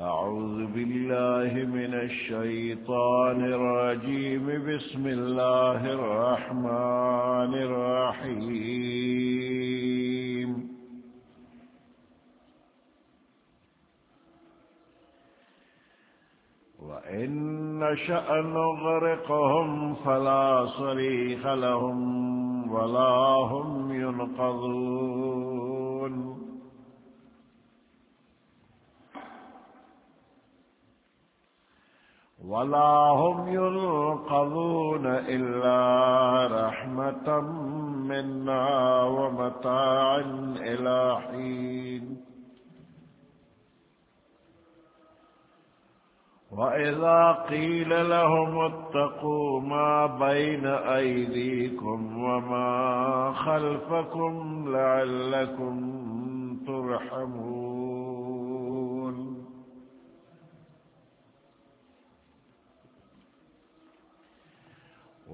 أعوذ بالله من الشيطان الرجيم. بسم الله الرحمن الرحيم. وإن نشأ نغرقهم فلا صريخ لهم ولا هم ينقذون. ولا هم ينقذون إلا رحمة منا ومتاعا إلى حين. وإذا قيل لهم اتقوا ما بين أيديكم وما خلفكم لعلكم ترحمون.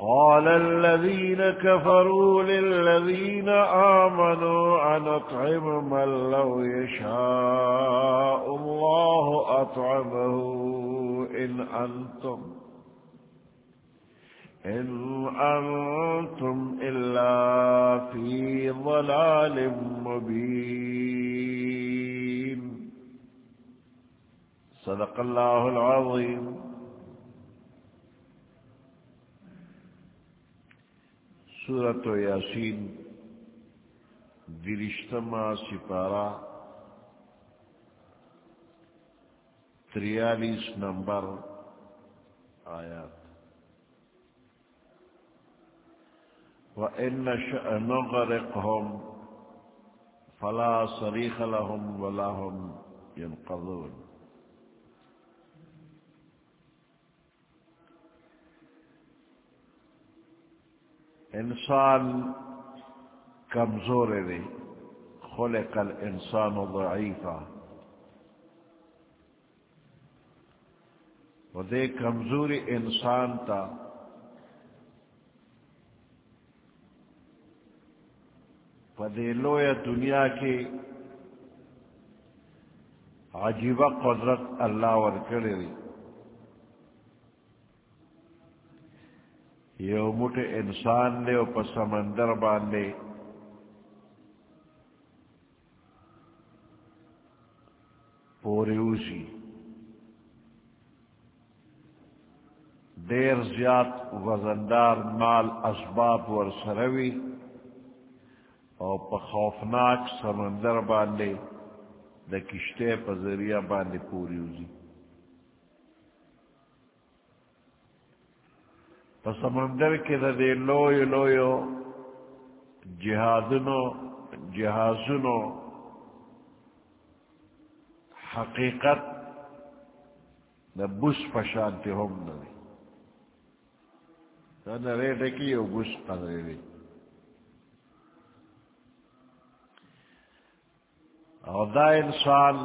قال الذين كفروا للذين آمنوا أن أطعم من لو يشاء الله أطعمه إن أنتم إن أنتم إلا في ضلال مبين. صدق الله العظيم. سورة ياسين درشتما سپارہ، تریالیس نمبر آیات. وإن نشأ نغرقهم، فلا صريخ لهم ولا هم ينقذون انسان کمزور دے خلق الانسان ضعیفا. وہ دے کمزوری انسان تا پدے لویا دنیا کی عجیبہ قدرت اللہ ورکڑی دی. یو مٹ انسان دے او پا سمندر باندے۔ اوسی دیر زیاد وزندار مال اسباب ور سروی او خوفناک سمندر باندې د کشته په ذریعہ باندې پوری وزي په سمندر کې د دې لوی لوی جهادونو جهازونو حقیقت د بوس پشانتی هم نه دی دا نه ریټه کې یو بوس قدرې دی او دا انسان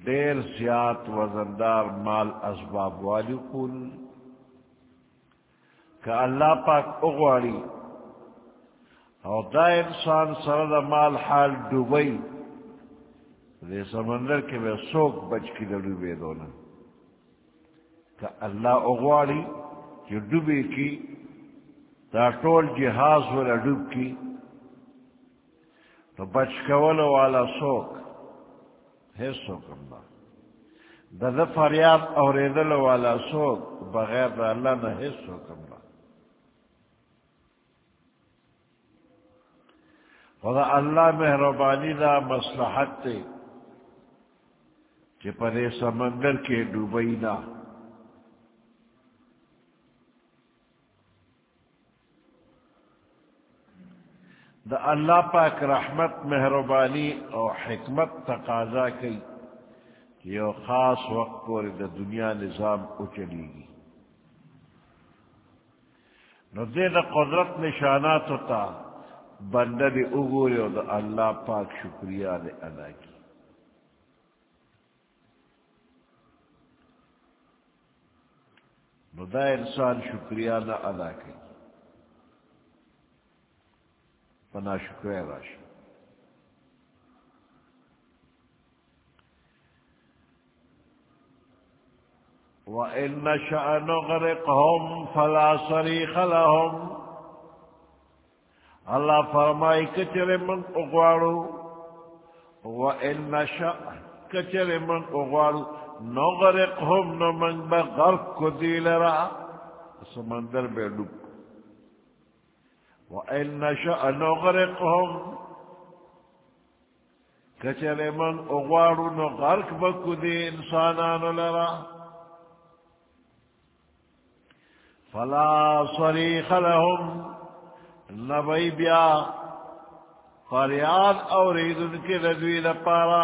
دیر زیات وزندار مال اسباب والی کل کہ اللہ پاک اغواری او دا انسان سرد مال حال ڈوبئی دے سمندر کے بے سوک بچ کی ڈوبے دونا کہ اللہ اغواری جو ڈوبے کی دا ٹول جہاز والا ڈوب کی تو بچ کولو والا سوک ہے سوکم با دا دا فریاد والا سوک بغیر دا اللہ نہ ہے سوکم با خدا اللہ مہربانی دا مسلحت تے کہ پرے سمندر کے ڈوبئی نہ دا اللہ پاک رحمت، مہربانی اور حکمت تقاضا کی یہ خاص وقت پر دا دنیا نظام اچلی گی۔ نو دے دا قدرت نشانات ہوتا، بندہ دے اگورے اور دا اللہ پاک شکریہ دے ادا کی۔ نو دا انسان شکریہ نہ ادا کی۔ پنا شکریہ راشی وَإِن نَشَأَ نُغْرِقْهُمْ فَلَا صَرِيخَ لَهُمْ اللہ فرمائی کچر من اغوارو وَإِن نَشَأَ کچر من اغوارو نغرقهم نمن بغرق کو دیل را سمندر بے ڈب وَإِن نَشَأَ نُغْرِقْهُمْ کچر من اغوارو نغرق بکو دی انسانان لرا فلا صریخ لهم نبی بیا فریاد اورید ان کے ندوی دپارا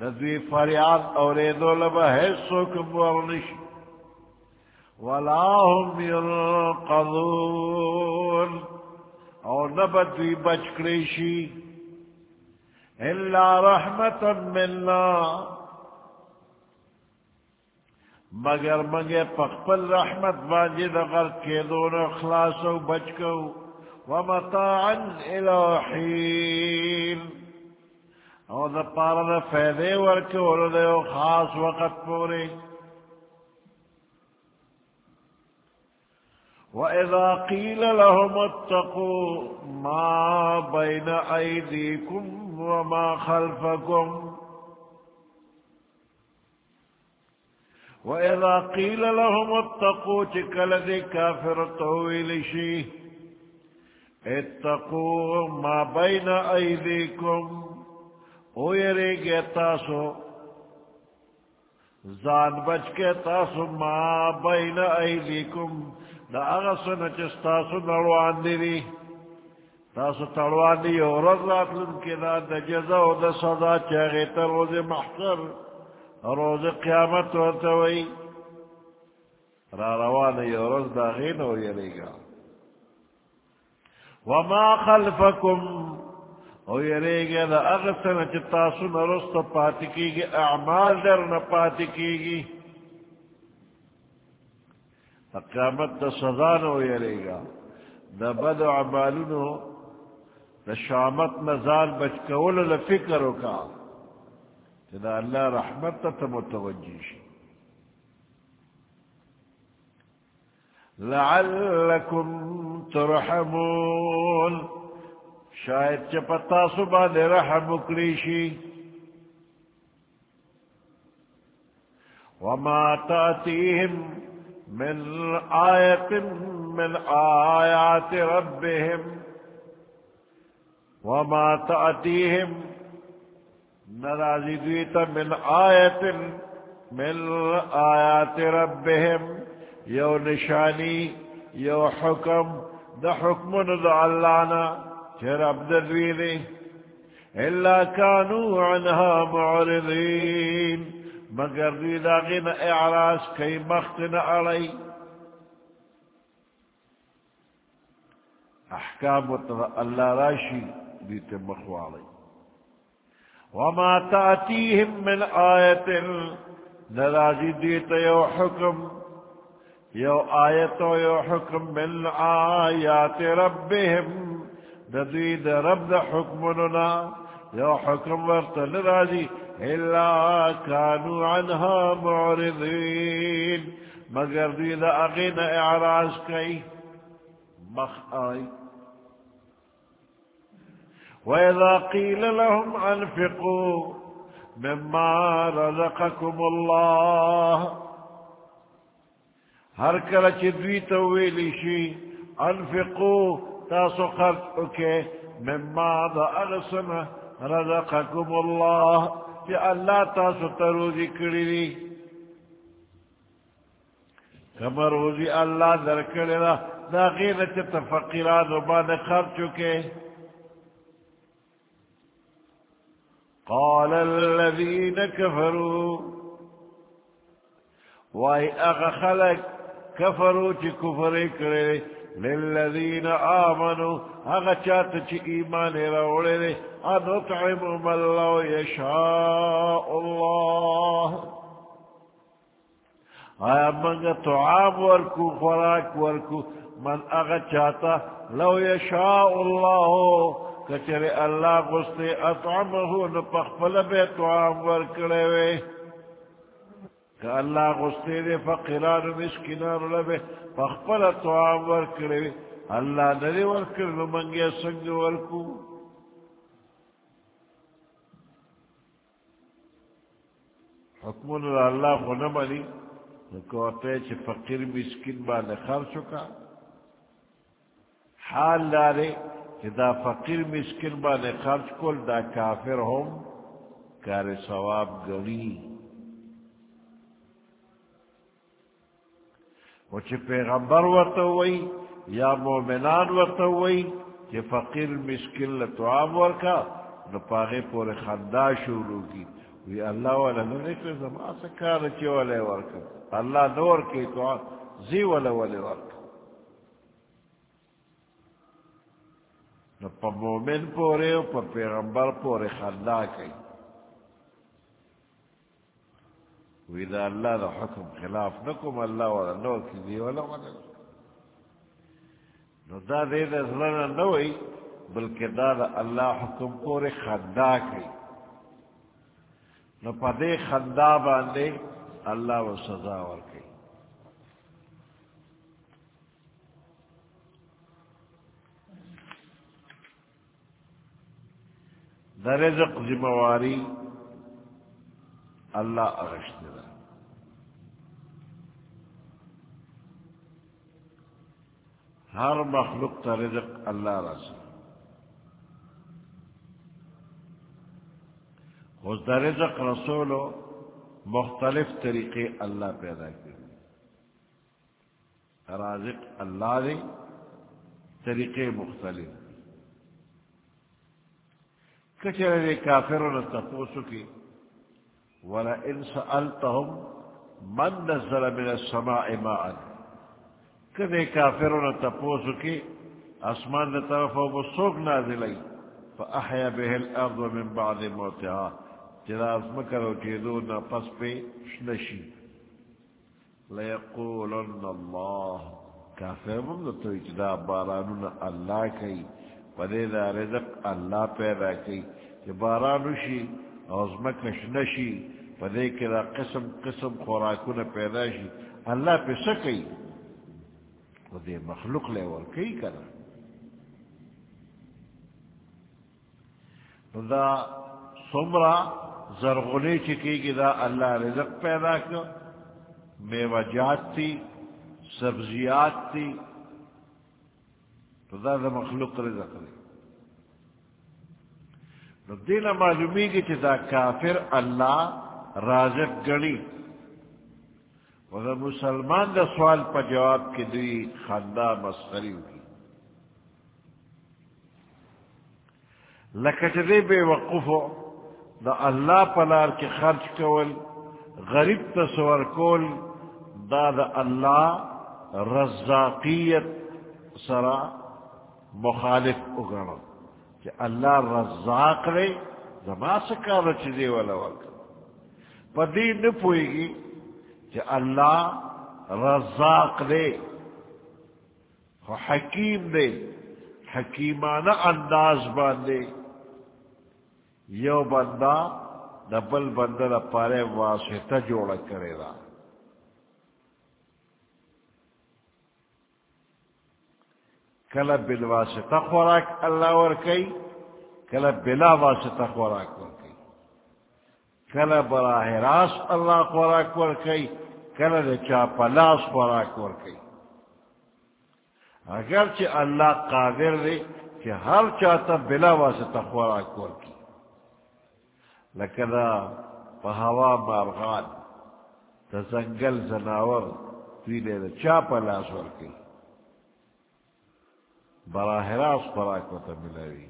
ندوی فریاد اوریدو لبا حصو کم ورنش ولا هم ينقضون او نبدوی بچکریشی الا رحمتا مننا مگر مگے پخپل رحمت باجی دغر کے دون اخلاص و بچ کو۔ ومتاعا الہین او دا پارا دا فیدے ورکو دے خاص وقت پورے۔ وَإِذَا قِيلَ لَهُمُ اتَّقُوا مَا بَيْنَ أَيْدِيكُمْ وَمَا خَلْفَكُمْ وَإِذَا قِيلَ لَهُمُ اتَّقُوا چکل دی کافر طویل شی اتقوا ما بین ایدیکم او یری گے تاسو زان بچ کے تاسو ما بین ایدیکم دا آغا اغسن چستاسو نروان دی تاسو تروان دی او رض راتلن کی دا دا جزا و دا صدا چاگی تر روز محصر روز قیامت ورتوئی را روان یو روز دا غین و یریگا وما خلفکم، او یریگا دا اغسن چتاسو نرست پاتی کی گی اعمال در نپاتی کی گی قیامت دا سزا نو یریگا دا بد عمالونو دا شامت نزال بچ کول لفکرو کا دا اللہ رحمت تا متوجی شی لعلکم ترحمون. شاید چپتا صبح دے رحم اکریشی وما تاتیہم من آیت من آیات ربهم وما تاتیہم نرازی دویتا من آیت من آیات ربهم یو نشانی یو حکم دا حکم دا اللہنا چر عبد الویلی الا کانو عنها معرضین مگر دوی دا غین اعراض کئی، مخت مختن علی. احکام و اللہ راشی دیتے مخوالی وما تأتيهم من آية نرازي ديت يو حكم يو آية يو حكم من آيات ربهم ندوی ندويد رب حكمنا يو حكم ورت نرازي إلا كانوا عنها معرضين مگر دويد أغين إعراز كي مخ آي وإذا قيل لهم أنفقوا مما رزقكم الله. هر کله چې دوی ته ویلی شي انفقوا تاسو خرج وکې مما ذا اغسن رزقكم الله چې الله تاسو ته روزي کړی روزي الله درکړی دا دا غیر چت فقیران وبان خرچ کے قال الذين كفروا واي اغا خلق كفروا چی کفر کرے للذین آمنوا اغا چاہتا چی ایمان روڑے لے ان اطعم من لو یشاء اللہ آیا منگا تعام ورکو، خوراک ورکو؟ من اغا چاہتا لو یشاء اللہ کچرے اللہ غستے اطعمہو نپخفل بے تعام ورکڑے وے کہ اللہ غستے دے فقیران و مسکنان لبے فخفل طعام ورکڑے اللہ نرے ورکڑ نمانگے سنگ ورکو؟ حکمون اللہ کو نمانی نکوتے چھ فقیر مسکن بانے خرچو کا حال دارے کہ دا فقیر مسکن بانے خرچ کل دا کافر ہم کار ثواب گنی وہ چھ پیغمبر ورطا ہوئی یا مومنان ورطا ہوئی کہ فقیر مسکن لطعام ورکا، نو پاغے پورے خندا شروع کی. وی اللہ والا نرکل زمان سکار چی والے ورکا اللہ نور کی تو زی والا والے ورکا نو پا مومن پورے و پا پیغمبر پورے خندا کی ویدا اللہ دا حکم خلاف نکم اللہ والا نو کی دی والا والا نو. دا دے دا ظلنا نوئی بلکہ دا دا اللہ حکم پورے خدا کی. نو پا دے خدا باندے اللہ و سزا ورکی دا رزق جی ذمواری اللہ اغشت دا. ہر مخلوق تا رزق اللہ رسا اس دا رزق رسولو مختلف طریقے اللہ پیدا کر رازق اللہ دے، طریقے مختلف۔ کچھ کافروں نے تپوسو کی، ولئن سألتهم من نزل من السماء ماء کدے کافرون تپوسو کی اسمان طرف بسوک نازلی فأحيا به الأرض من بعد موتها. جدا اسمکرو چیدون پس پہ شنشی ليقولن الله. کافر من تو اجدا بارانون اللہ کئی پدے دا رزق اللہ پیدا کئی کہ بارانو شی اوزمک شنشی پدے کے دا قسم قسم خوراکون پیدا شی اللہ پہ سکی دے مخلوق لے ور کئی کرا دا سمرا زرغنی چکی گی دا اللہ رزق پیدا کر میوہ جات تھی سبزیات تھی تو دا دا مخلوق رزق لے نو دینا معلومی کی چیزا کافر اللہ رازق گڑی و مسلمان دا سوال پا جواب کی دی خاندہ مسخری ہوگی لکچ دے بے وقفو، دا اللہ پلار کے خرچ کول، غریب تصور کول، دا دا اللہ رزاقیت سرا مخالف اگڑا کہ اللہ رزاق رے زما سکا رچ دے والا وقت پدی نہ پوئے گی کہ اللہ رزاق دے حکیم دے، حکیمانہ انداز باندھے۔ یو بندہ ڈبل بندہ دا پارے واسطہ جوڑا کرے گا۔ کل بل واسطہ خوراک اللہ اور کئی بلا واسطہ خوراک۔ کل براہ راست اللہ خوراک اور کئی کل چاپلاس خوراک اور کئی اگرچہ اللہ قادر دے کہ ہر چاہتا بلا واسطہ خوراک اور کی لکدا پہوا مارغان تا زنگل زناور توی دے دا چاپلاس اور کئی براہ راست خوراک وته ملاوي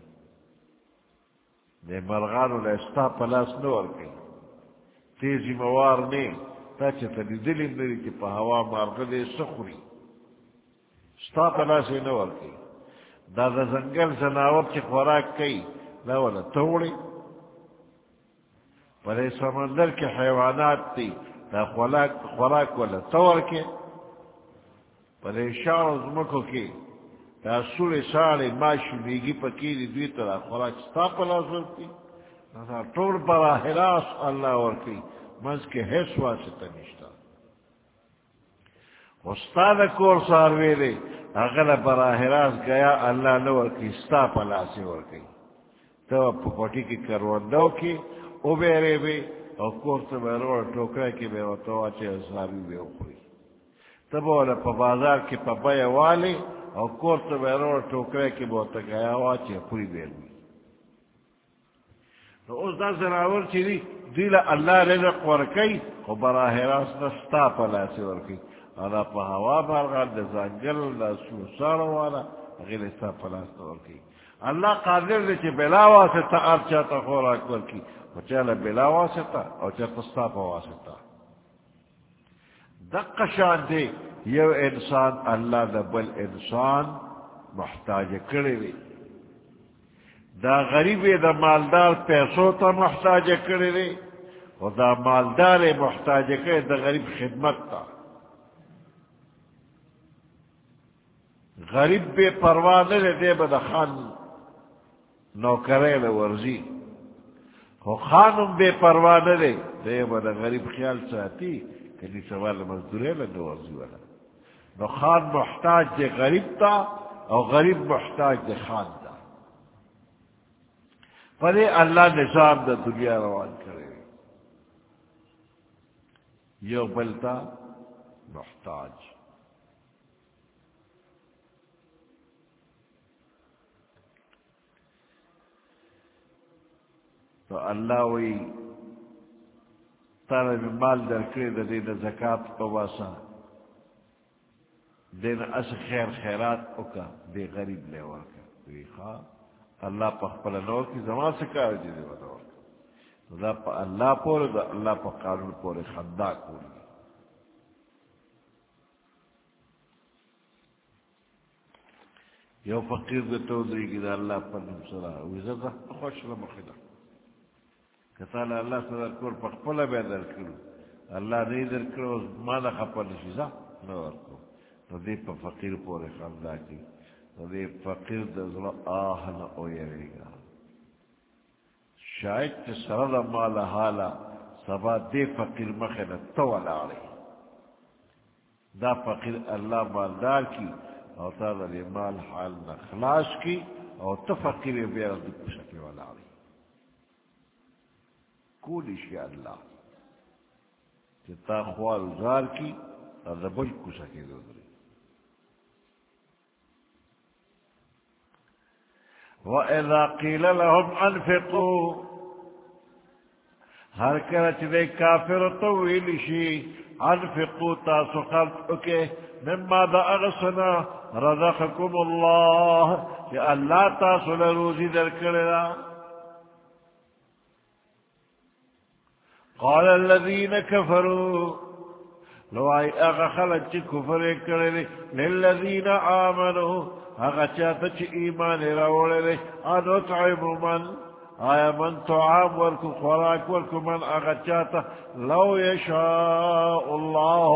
د مرغانو له استا پلاس نور کوي تیزی موار نه تا چې ته لیدلی نه دي چې په هوا مارغه دې سخوري ستا پلاس یې نور کوي دا د ځنګل زناور چې خوراک کوي دا ولا توړي پر سمندر کې حیوانات دي دا خوراک خوراک ولا تور کې پر شاو زمکو کې دا سورې ساړې ماشي میږي پکې دي دوی ته خوراک ستا پلاس ورکړي ټول براہ راست اللہ اور کی مز کے حیث واسطہ نشتا۔ استاد کور سار ویلے، اگر براہ راست گیا، اللہ نور کی ستا پلا سے اور گئی تو پکوٹی کی کروندو کی، او بیرے بے، او کور تو بیرو ٹوکرے کی بے تو اچھے ساری بے اخری تب اولا پا بازار کی پا بیا والی، او کور تو بیرو ٹوکرے کی بے تو گیا واچے پوری بے ہوئی اس دا زناور چی دی دیل اللہ رزق ورکی خو براہ راست نستا پلا سی ورکی ادا پا ہوا مارغان دا زنگل دا سوسار والا غیر استا پلا ورکی اللہ قادر دے چی بلا واسطا ارچا تا خوراک ورکی و چالا بلا واسطا او چا تستا پا واسطا دق شان دے یو انسان اللہ دا بل انسان محتاج کرے وی دا غریب دا مالدار پیسو تا محتاج کرے دے و دا مالدار محتاج کرے دا غریب خدمت تا غریب بے پرواہ دے دے با دا خان نوکرے لے ورزی خو خانم بے پرواہ دے دے با دا غریب خیال ساتی کنی سوال مزدورے لے دے ورزی والا نو خان محتاج دے غریب تا او غریب محتاج دے خان. تا پرے اللہ نظام دا دنیا روان کرے۔ یو بلتا محتاج۔ تو اللہ وی تارا میں مال در کرے دا دین زکاة پواسا دین اس خیر خیرات اکا دے غریب لے ورکا وی خواہ۔ اللہ پا خپل نور کی زمان سے کار جی دے ودور دا پا اللہ پورے دا اللہ پا قانون پورے خندا کولی یو فقیر دے تو دری کی دا اللہ پا نم سرا ویزا دا خوش لمخدا کتالا اللہ سر کور پا خپل بے در کرو اللہ نہیں در کرو مانا خپا نشیزا نور کو تو دی پا فقیر پورے خندا کی دے فقیر دزل آہ نہ اویرے گا۔ شاید تے سرد مال حالا سبا دے فقیر مخیل تولا آرے دا فقیر اللہ مالدار کی اور تا دے مال حال نخلاص کی اور تفقیر بیر دی پسکے والا آرے کولی شی اللہ۔ کہ تا خوال زار کی اور دبل کسکے دو وَإِذَا قِيلَ لَهُمْ أَنفِقُوا ہر کرچ دے کافر طویل شی انفقوا تاسو خلق اکے مما دا اغسنا رزقكم اللہ کہ اللہ تاسو لروزی در کرنا قال الذين كفروا لو آئی، اغا خلق چی کفر کرنے للذین آمنوا اغا چاہتا چی ایمان راوڑے لے، انو تعیم من، آیا من تعام ورکو، خوراک ورکو من، اغا چاہتا لو یشاء اللہ،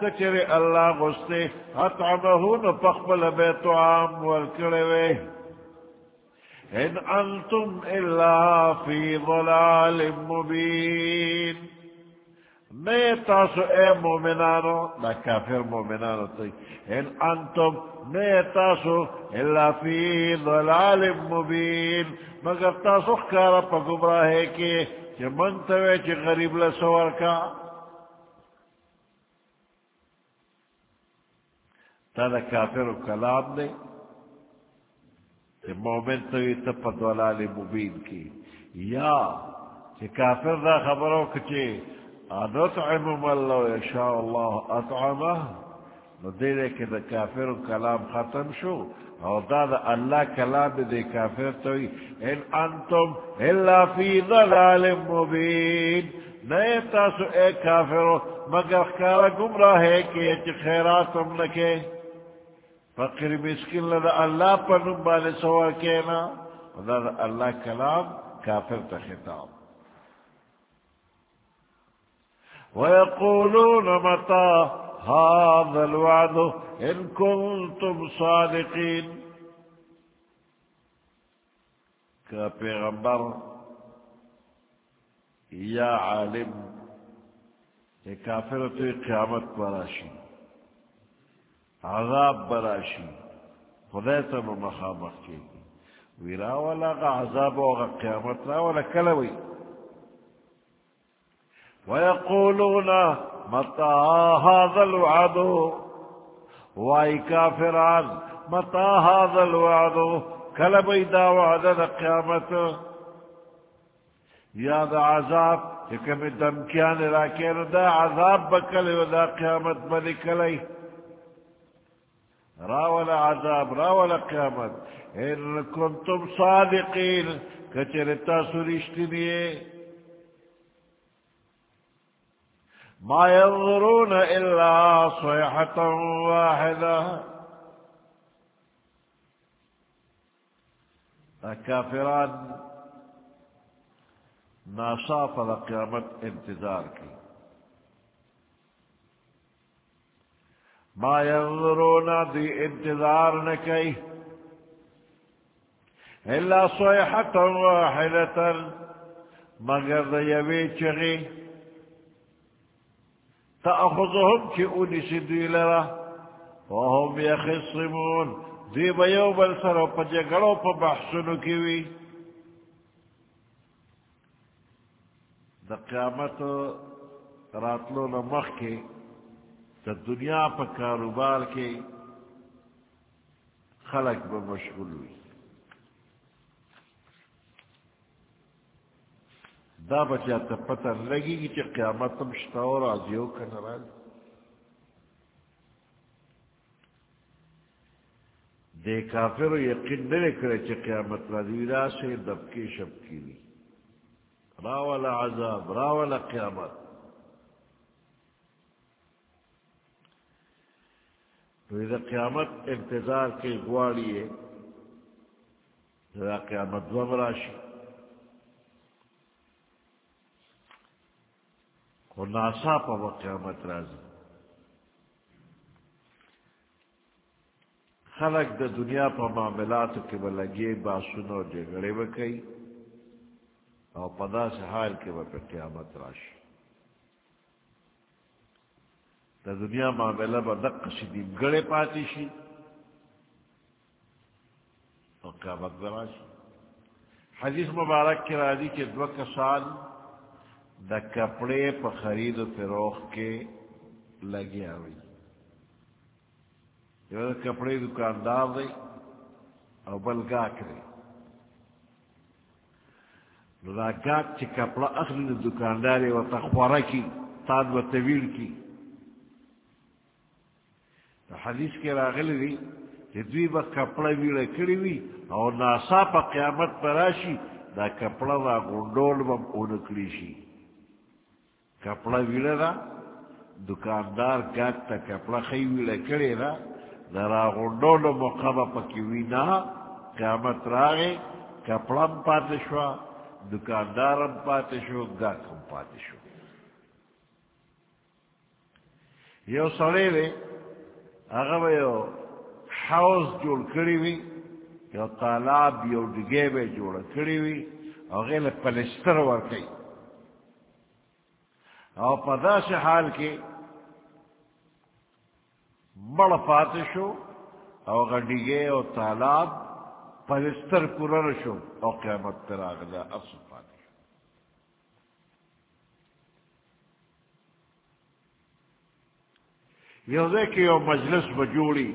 کچر اللہ غستے، اطعمہو نپقبل بے تعام ورکڑے وے ان انتم الا فی ضلال مبین۔ میں تاسو اے مومنانو دا کافر مومنانو تی ان انتم میں تاسو اللہ فی ضلال مبین مگر تاسو خکارا پا گمراہے کی چی منتوے چی غریب لسور کا تا دا کافر کلام دے چی مومن توی تپا ضلال مبین کی یا چی کافر دا خبرو کچی ان اطعم من لو يشاء الله اطعمه نو دے دے کہ دا کافر کلام ختم شو؟ او دا دا اللہ کلام دے کافر توی ان انتم الا فی ضلال مبین نئے تاسو اے کافر مگر خیارا گمراہ ہے کہ اچھ خیراتم لکے فقر مسکن لدى اللہ پر نبال سوا کینا دا دا اللہ کلام کافر تا خطاب ويقولون متى هذا الوعد إن كنتم صادقين؟ كبيغمبر يا عالم كافرة قيامت براشي عذاب براشي خدایتا مخامخ کی ویرا ولا عذاب و قیامت را ولا کلوی ويقولون متى هذا الوعد؟ واي كافران متى هذا الوعد؟ كل بيدا وعد القيامة يا ذا عذاب كم دم كان دا عذاب بكل ودا قيامت ملك لي راول عذاب راول قيامت إن كنتم صادقين كترتا سرشتنيه ما ينظرون إلا صيحة واحدة. الكافران ناصاف لقيامة انتظار کی. ما ينظرون دي انتظار نكي إلا صيحة واحدة مگر دي چغي تأخذهم كي أنس دي لرا. وهم يخصمون. دي بيو بلسر وپجگڑو پا بحثنو كيوي. دا قیامت راتلو نمخ کے دا دنیا پا کاروبار کے خلق بمشغول ہوئی دا بچا تا پتہ لگی گی چی قیامتم شتا اور آزیو کا نراز دے کافر یقین نلے کرے چی قیامت را سے دب کی شب کی لی راولا عذاب راولا قیامت. تو اذا قیامت انتظار کے گواڑی ہے قیامت دو مراشی و ناسا پا و قیامت رازی خلق دا دنیا پا معاملاتو کے بلگی باسونو جگڑے بکئی او پدا سے حال کے با پر قیامت راشی دا دنیا معاملہ با دق سیدیم گڑے پاتی شی او قیامت براشی حدیث مبارک کی راضی کے دو کسان دا کپڑے پا خرید و فروخت کے لگی آوئی یہ دا کپڑے دکاندار دے او بل گاک دے نو دا گاک چی کپڑا اخلی دا دکانداری و تخوارا کی تاد و طویل کی دا حدیث کے راغل دی کہ دوی با کپڑا ویڑا کری وی او ناسا پا قیامت پراشی دا کپڑا دا گنڈول بم اونکلی شی کپڑا ویڑا دا، دکاندار گاٹ تا کپڑا خی ویڑا کرے دا دا را غنڈولو مقابا پکی وینا قیامت راگے کپڑا ہم پاتے شوا دکاندار ہم پاتے شو گاٹ ہم پاتے شو. یو سڑے دے اگر یو حوز جوڑ کری وی یو تالاب، یو ڈگے بے جوڑ کری وی اور غیل پلستر ورکی. او پدا سے حال کے بڑ پاتشو او گڈیگے او تالاب پرستر پورر شو او قیامت پر آگلا اصل پاتشو یو دیکھ یو مجلس بجوڑی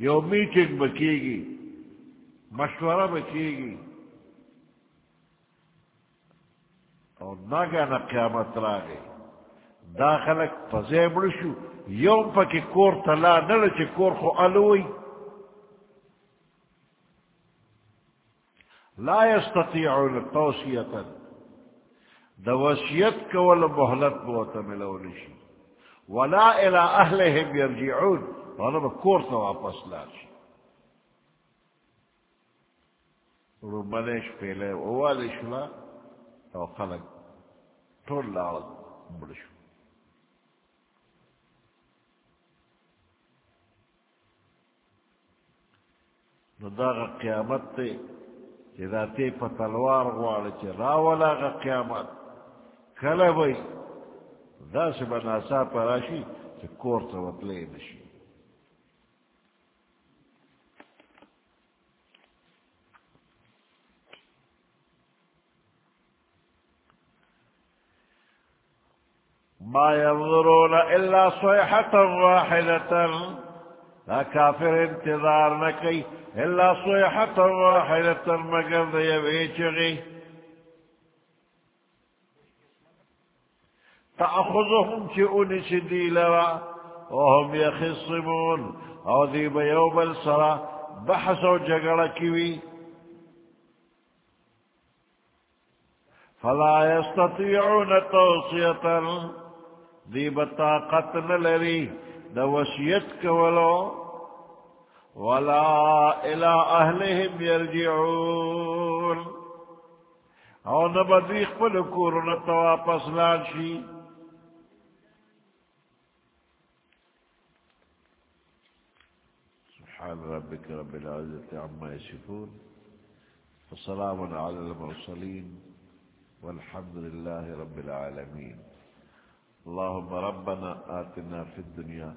یو میٹنگ بکی گی مشورہ بکی گی اور نہ گانا قیامت را گئی دا خلق پزے مڑشو یوم پکی کور تلا نل چی کور خو الوی لا يستطيعون توصیتا. دا وصیت کول محلت بوتا ملولی ولا الى اهلهم يرجعون وانا با کور تا واپس لاشی رو منش پیلے اوالي او خلق طول لعرض ملشو نو دا قیامت تے چی دا تے پا تلوار غوال چی راولا غا قیامت. کلا بھئی، دا سی بناسا پراشی چی کورتا وطلے نشی. ما ينظرون إلا صيحة واحدة لا كافر انتظار نكي إلا صيحة واحدة مگر دي يبيشغي تأخذهم چی شئون سدي لرا وهم يخصمون أو ذي بيوم السرا بحثوا جغركوي فلا يستطيعون توصية ذي بطاقة لري دا وسیعت کولو. ولا الى اهلهم يرجعون او نبدی خپل کورن تواپس لان شي سبحان ربك رب العزة عما يصفون وسلام على المرسلين والحمد لله رب العالمين اللهم ربنا آتنا في الدنيا